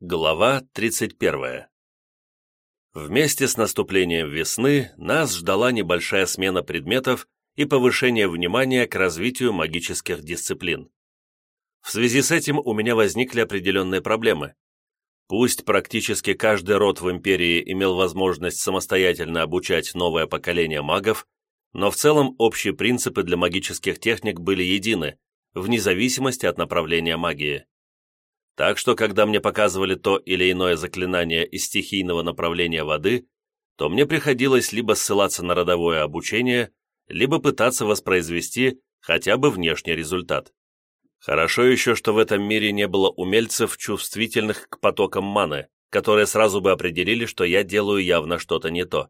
Глава 31. Вместе с наступлением весны нас ждала небольшая смена предметов и повышение внимания к развитию магических дисциплин. В связи с этим у меня возникли определенные проблемы. Пусть практически каждый род в империи имел возможность самостоятельно обучать новое поколение магов, но в целом общие принципы для магических техник были едины, вне зависимости от направления магии. Так что, когда мне показывали то или иное заклинание из стихийного направления воды, то мне приходилось либо ссылаться на родовое обучение, либо пытаться воспроизвести хотя бы внешний результат. Хорошо еще, что в этом мире не было умельцев, чувствительных к потокам маны, которые сразу бы определили, что я делаю явно что-то не то.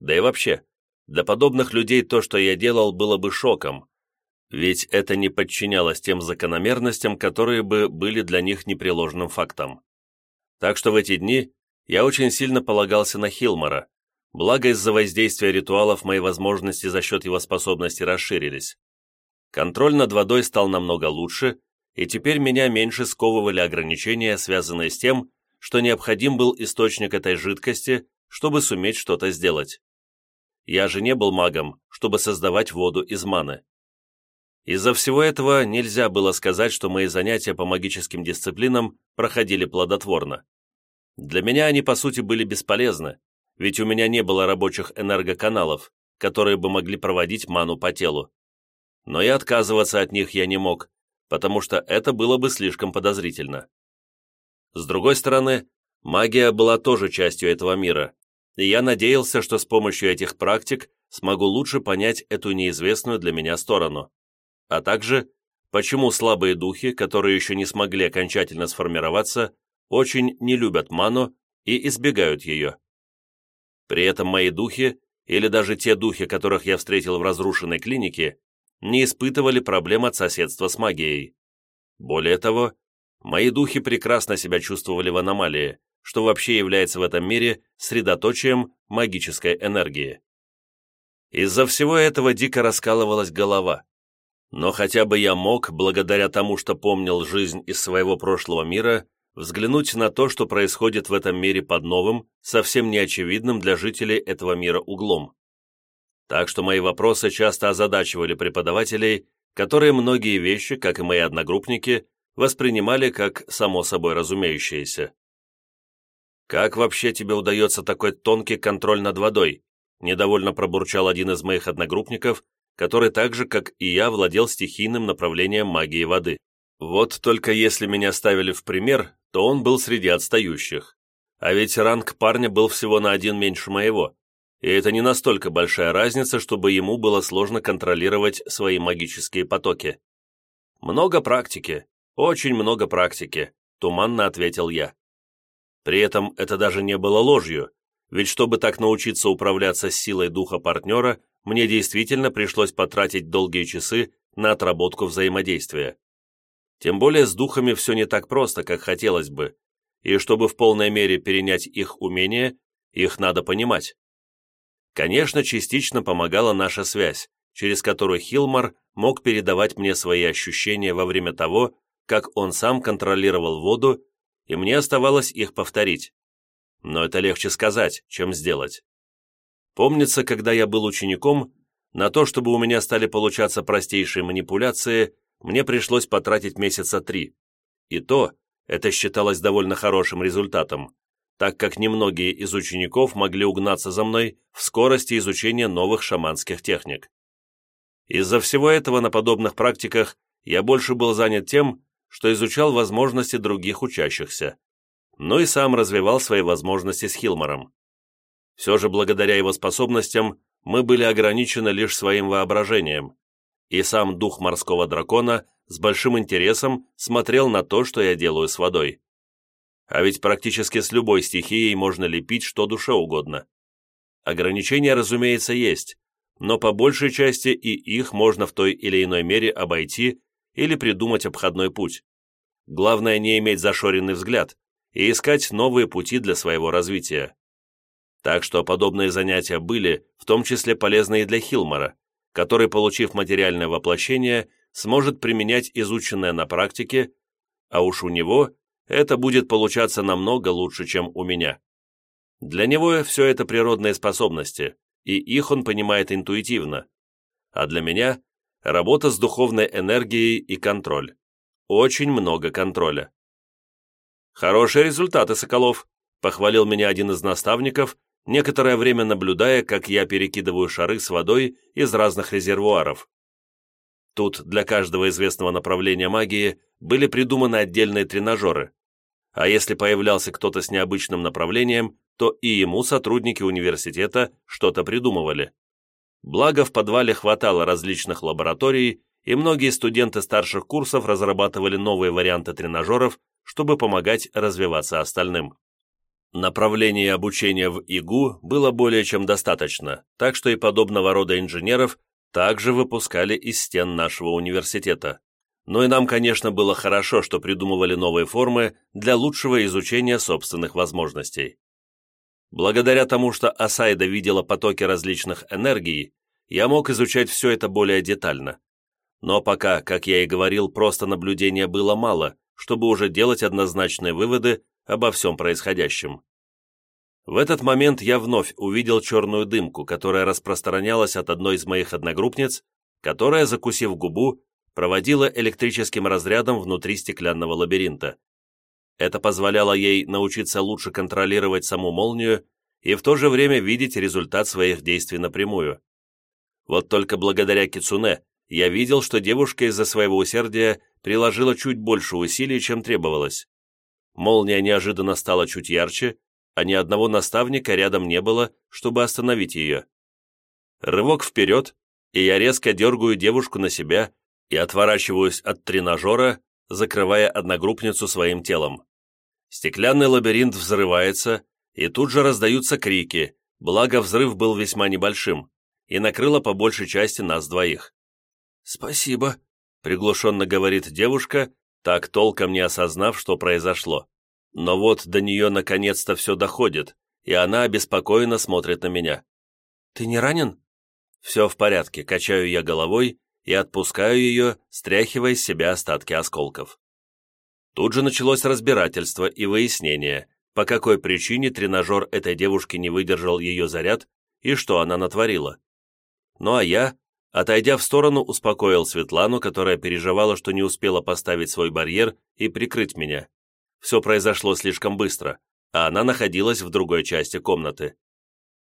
Да и вообще, для подобных людей то, что я делал, было бы шоком, ведь это не подчинялось тем закономерностям, которые бы были для них непреложным фактом. Так что в эти дни я очень сильно полагался на Хилмора, благо из-за воздействия ритуалов мои возможности за счет его способностей расширились. Контроль над водой стал намного лучше, и теперь меня меньше сковывали ограничения, связанные с тем, что необходим был источник этой жидкости, чтобы суметь что-то сделать. Я же не был магом, чтобы создавать воду из маны. Из-за всего этого нельзя было сказать, что мои занятия по магическим дисциплинам проходили плодотворно. Для меня они, по сути, были бесполезны, ведь у меня не было рабочих энергоканалов, которые бы могли проводить ману по телу. Но и отказываться от них я не мог, потому что это было бы слишком подозрительно. С другой стороны, магия была тоже частью этого мира, и я надеялся, что с помощью этих практик смогу лучше понять эту неизвестную для меня сторону а также почему слабые духи, которые еще не смогли окончательно сформироваться, очень не любят ману и избегают ее. При этом мои духи, или даже те духи, которых я встретил в разрушенной клинике, не испытывали проблем от соседства с магией. Более того, мои духи прекрасно себя чувствовали в аномалии, что вообще является в этом мире средоточием магической энергии. Из-за всего этого дико раскалывалась голова, но хотя бы я мог, благодаря тому, что помнил жизнь из своего прошлого мира, взглянуть на то, что происходит в этом мире под новым, совсем неочевидным для жителей этого мира углом. Так что мои вопросы часто озадачивали преподавателей, которые многие вещи, как и мои одногруппники, воспринимали как само собой разумеющиеся. «Как вообще тебе удается такой тонкий контроль над водой?» недовольно пробурчал один из моих одногруппников, который так же, как и я, владел стихийным направлением магии воды. Вот только если меня ставили в пример, то он был среди отстающих. А ведь ранг парня был всего на один меньше моего, и это не настолько большая разница, чтобы ему было сложно контролировать свои магические потоки. «Много практики, очень много практики», — туманно ответил я. При этом это даже не было ложью, ведь чтобы так научиться управляться с силой духа партнера, мне действительно пришлось потратить долгие часы на отработку взаимодействия. Тем более с духами все не так просто, как хотелось бы, и чтобы в полной мере перенять их умения, их надо понимать. Конечно, частично помогала наша связь, через которую Хилмар мог передавать мне свои ощущения во время того, как он сам контролировал воду, и мне оставалось их повторить. Но это легче сказать, чем сделать. Помнится, когда я был учеником, на то, чтобы у меня стали получаться простейшие манипуляции, мне пришлось потратить месяца три. И то, это считалось довольно хорошим результатом, так как немногие из учеников могли угнаться за мной в скорости изучения новых шаманских техник. Из-за всего этого на подобных практиках я больше был занят тем, что изучал возможности других учащихся, но и сам развивал свои возможности с Хилмором. Все же благодаря его способностям мы были ограничены лишь своим воображением, и сам дух морского дракона с большим интересом смотрел на то, что я делаю с водой. А ведь практически с любой стихией можно лепить что душе угодно. Ограничения, разумеется, есть, но по большей части и их можно в той или иной мере обойти или придумать обходной путь. Главное не иметь зашоренный взгляд и искать новые пути для своего развития. Так что подобные занятия были, в том числе полезны и для Хилмора, который, получив материальное воплощение, сможет применять изученное на практике, а уж у него это будет получаться намного лучше, чем у меня. Для него все это природные способности, и их он понимает интуитивно. А для меня – работа с духовной энергией и контроль. Очень много контроля. «Хорошие результаты, Соколов», – похвалил меня один из наставников, некоторое время наблюдая, как я перекидываю шары с водой из разных резервуаров. Тут для каждого известного направления магии были придуманы отдельные тренажеры. А если появлялся кто-то с необычным направлением, то и ему сотрудники университета что-то придумывали. Благо, в подвале хватало различных лабораторий, и многие студенты старших курсов разрабатывали новые варианты тренажеров, чтобы помогать развиваться остальным. Направлений обучения в ИГУ было более чем достаточно, так что и подобного рода инженеров также выпускали из стен нашего университета. Но и нам, конечно, было хорошо, что придумывали новые формы для лучшего изучения собственных возможностей. Благодаря тому, что Асайда видела потоки различных энергий, я мог изучать все это более детально. Но пока, как я и говорил, просто наблюдения было мало, чтобы уже делать однозначные выводы обо всем происходящем. В этот момент я вновь увидел черную дымку, которая распространялась от одной из моих одногруппниц, которая, закусив губу, проводила электрическим разрядом внутри стеклянного лабиринта. Это позволяло ей научиться лучше контролировать саму молнию и в то же время видеть результат своих действий напрямую. Вот только благодаря Кицуне я видел, что девушка из-за своего усердия приложила чуть больше усилий, чем требовалось. Молния неожиданно стала чуть ярче, а ни одного наставника рядом не было, чтобы остановить ее. Рывок вперед, и я резко дергаю девушку на себя и отворачиваюсь от тренажера, закрывая одногруппницу своим телом. Стеклянный лабиринт взрывается, и тут же раздаются крики, благо взрыв был весьма небольшим, и накрыло по большей части нас двоих. «Спасибо», — приглушенно говорит девушка, так толком не осознав, что произошло. Но вот до нее наконец-то все доходит, и она обеспокоенно смотрит на меня. «Ты не ранен?» «Все в порядке», качаю я головой и отпускаю ее, стряхивая из себя остатки осколков. Тут же началось разбирательство и выяснение, по какой причине тренажер этой девушки не выдержал ее заряд и что она натворила. Ну а я, отойдя в сторону, успокоил Светлану, которая переживала, что не успела поставить свой барьер и прикрыть меня. Все произошло слишком быстро, а она находилась в другой части комнаты.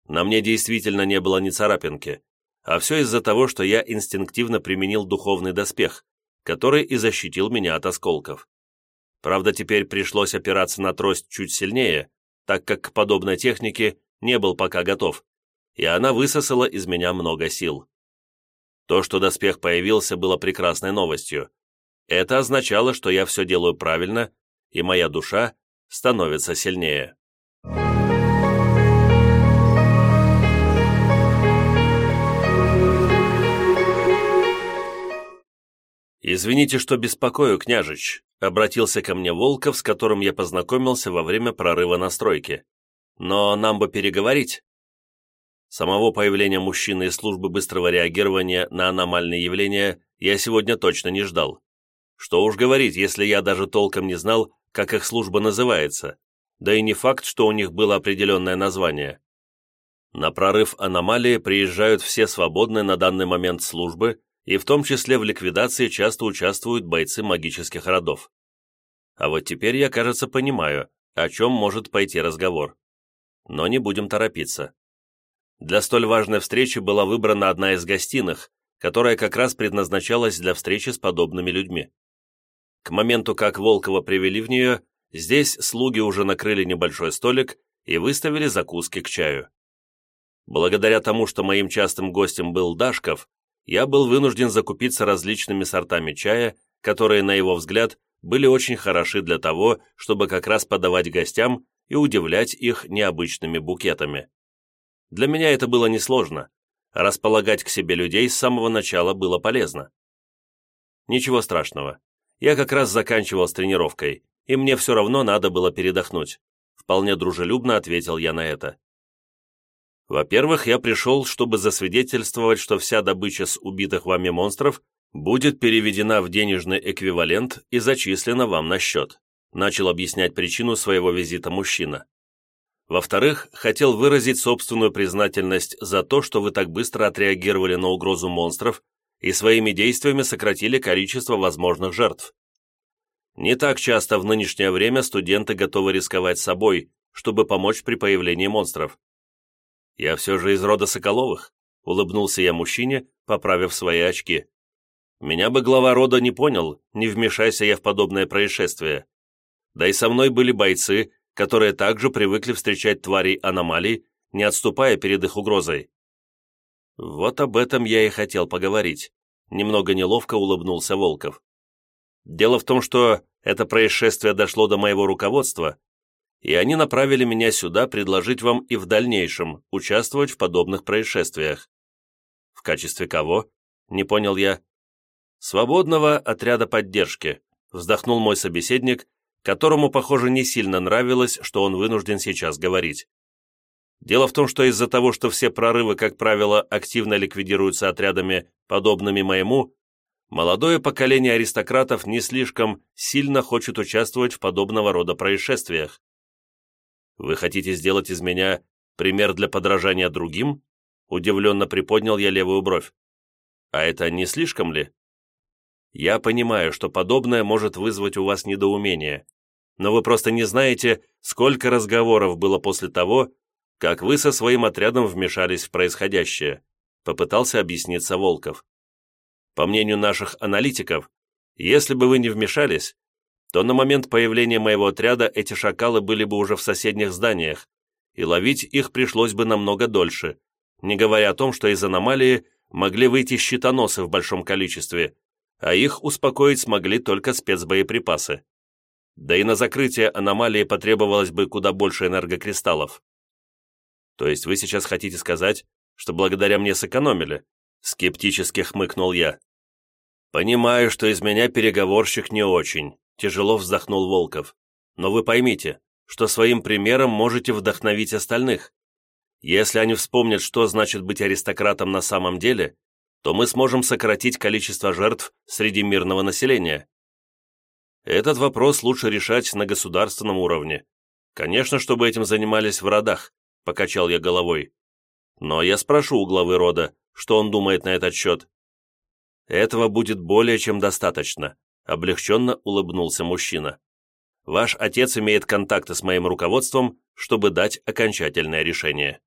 На мне действительно не было ни царапинки, а все из-за того, что я инстинктивно применил духовный доспех, который и защитил меня от осколков. Правда, теперь пришлось опираться на трость чуть сильнее, так как к подобной технике не был пока готов, и она высосала из меня много сил. То, что доспех появился, было прекрасной новостью. Это означало, что я все делаю правильно и моя душа становится сильнее. «Извините, что беспокою, княжич», — обратился ко мне Волков, с которым я познакомился во время прорыва на стройке. «Но нам бы переговорить». Самого появления мужчины из службы быстрого реагирования на аномальные явления я сегодня точно не ждал. Что уж говорить, если я даже толком не знал, как их служба называется, да и не факт, что у них было определенное название. На прорыв аномалии приезжают все свободные на данный момент службы, и в том числе в ликвидации часто участвуют бойцы магических родов. А вот теперь я, кажется, понимаю, о чем может пойти разговор. Но не будем торопиться. Для столь важной встречи была выбрана одна из гостиных, которая как раз предназначалась для встречи с подобными людьми. К моменту, как Волкова привели в нее, здесь слуги уже накрыли небольшой столик и выставили закуски к чаю. Благодаря тому, что моим частым гостем был Дашков, я был вынужден закупиться различными сортами чая, которые, на его взгляд, были очень хороши для того, чтобы как раз подавать гостям и удивлять их необычными букетами. Для меня это было несложно. Располагать к себе людей с самого начала было полезно. Ничего страшного. Я как раз заканчивал с тренировкой, и мне все равно надо было передохнуть. Вполне дружелюбно ответил я на это. Во-первых, я пришел, чтобы засвидетельствовать, что вся добыча с убитых вами монстров будет переведена в денежный эквивалент и зачислена вам на счет. начал объяснять причину своего визита мужчина. Во-вторых, хотел выразить собственную признательность за то, что вы так быстро отреагировали на угрозу монстров и своими действиями сократили количество возможных жертв. Не так часто в нынешнее время студенты готовы рисковать собой, чтобы помочь при появлении монстров. «Я все же из рода Соколовых», — улыбнулся я мужчине, поправив свои очки. «Меня бы глава рода не понял, не вмешайся я в подобное происшествие. Да и со мной были бойцы, которые также привыкли встречать тварей аномалий, не отступая перед их угрозой. Вот об этом я и хотел поговорить. Немного неловко улыбнулся Волков. Дело в том, что это происшествие дошло до моего руководства, и они направили меня сюда предложить вам и в дальнейшем участвовать в подобных происшествиях. В качестве кого? Не понял я. Свободного отряда поддержки, вздохнул мой собеседник, которому, похоже, не сильно нравилось, что он вынужден сейчас говорить. Дело в том, что из-за того, что все прорывы, как правило, активно ликвидируются отрядами, подобными моему, молодое поколение аристократов не слишком сильно хочет участвовать в подобного рода происшествиях. Вы хотите сделать из меня пример для подражания другим? Удивленно приподнял я левую бровь. А это не слишком ли? Я понимаю, что подобное может вызвать у вас недоумение, но вы просто не знаете, сколько разговоров было после того, как вы со своим отрядом вмешались в происходящее», попытался объясниться Волков. «По мнению наших аналитиков, если бы вы не вмешались, то на момент появления моего отряда эти шакалы были бы уже в соседних зданиях, и ловить их пришлось бы намного дольше, не говоря о том, что из аномалии могли выйти щитоносы в большом количестве, а их успокоить смогли только спецбоеприпасы. Да и на закрытие аномалии потребовалось бы куда больше энергокристаллов. То есть вы сейчас хотите сказать, что благодаря мне сэкономили? Скептически хмыкнул я. Понимаю, что из меня переговорщик не очень, тяжело вздохнул Волков. Но вы поймите, что своим примером можете вдохновить остальных. Если они вспомнят, что значит быть аристократом на самом деле, то мы сможем сократить количество жертв среди мирного населения. Этот вопрос лучше решать на государственном уровне. Конечно, чтобы этим занимались в родах, покачал я головой. Но я спрошу у главы рода, что он думает на этот счет. Этого будет более чем достаточно, облегченно улыбнулся мужчина. Ваш отец имеет контакты с моим руководством, чтобы дать окончательное решение.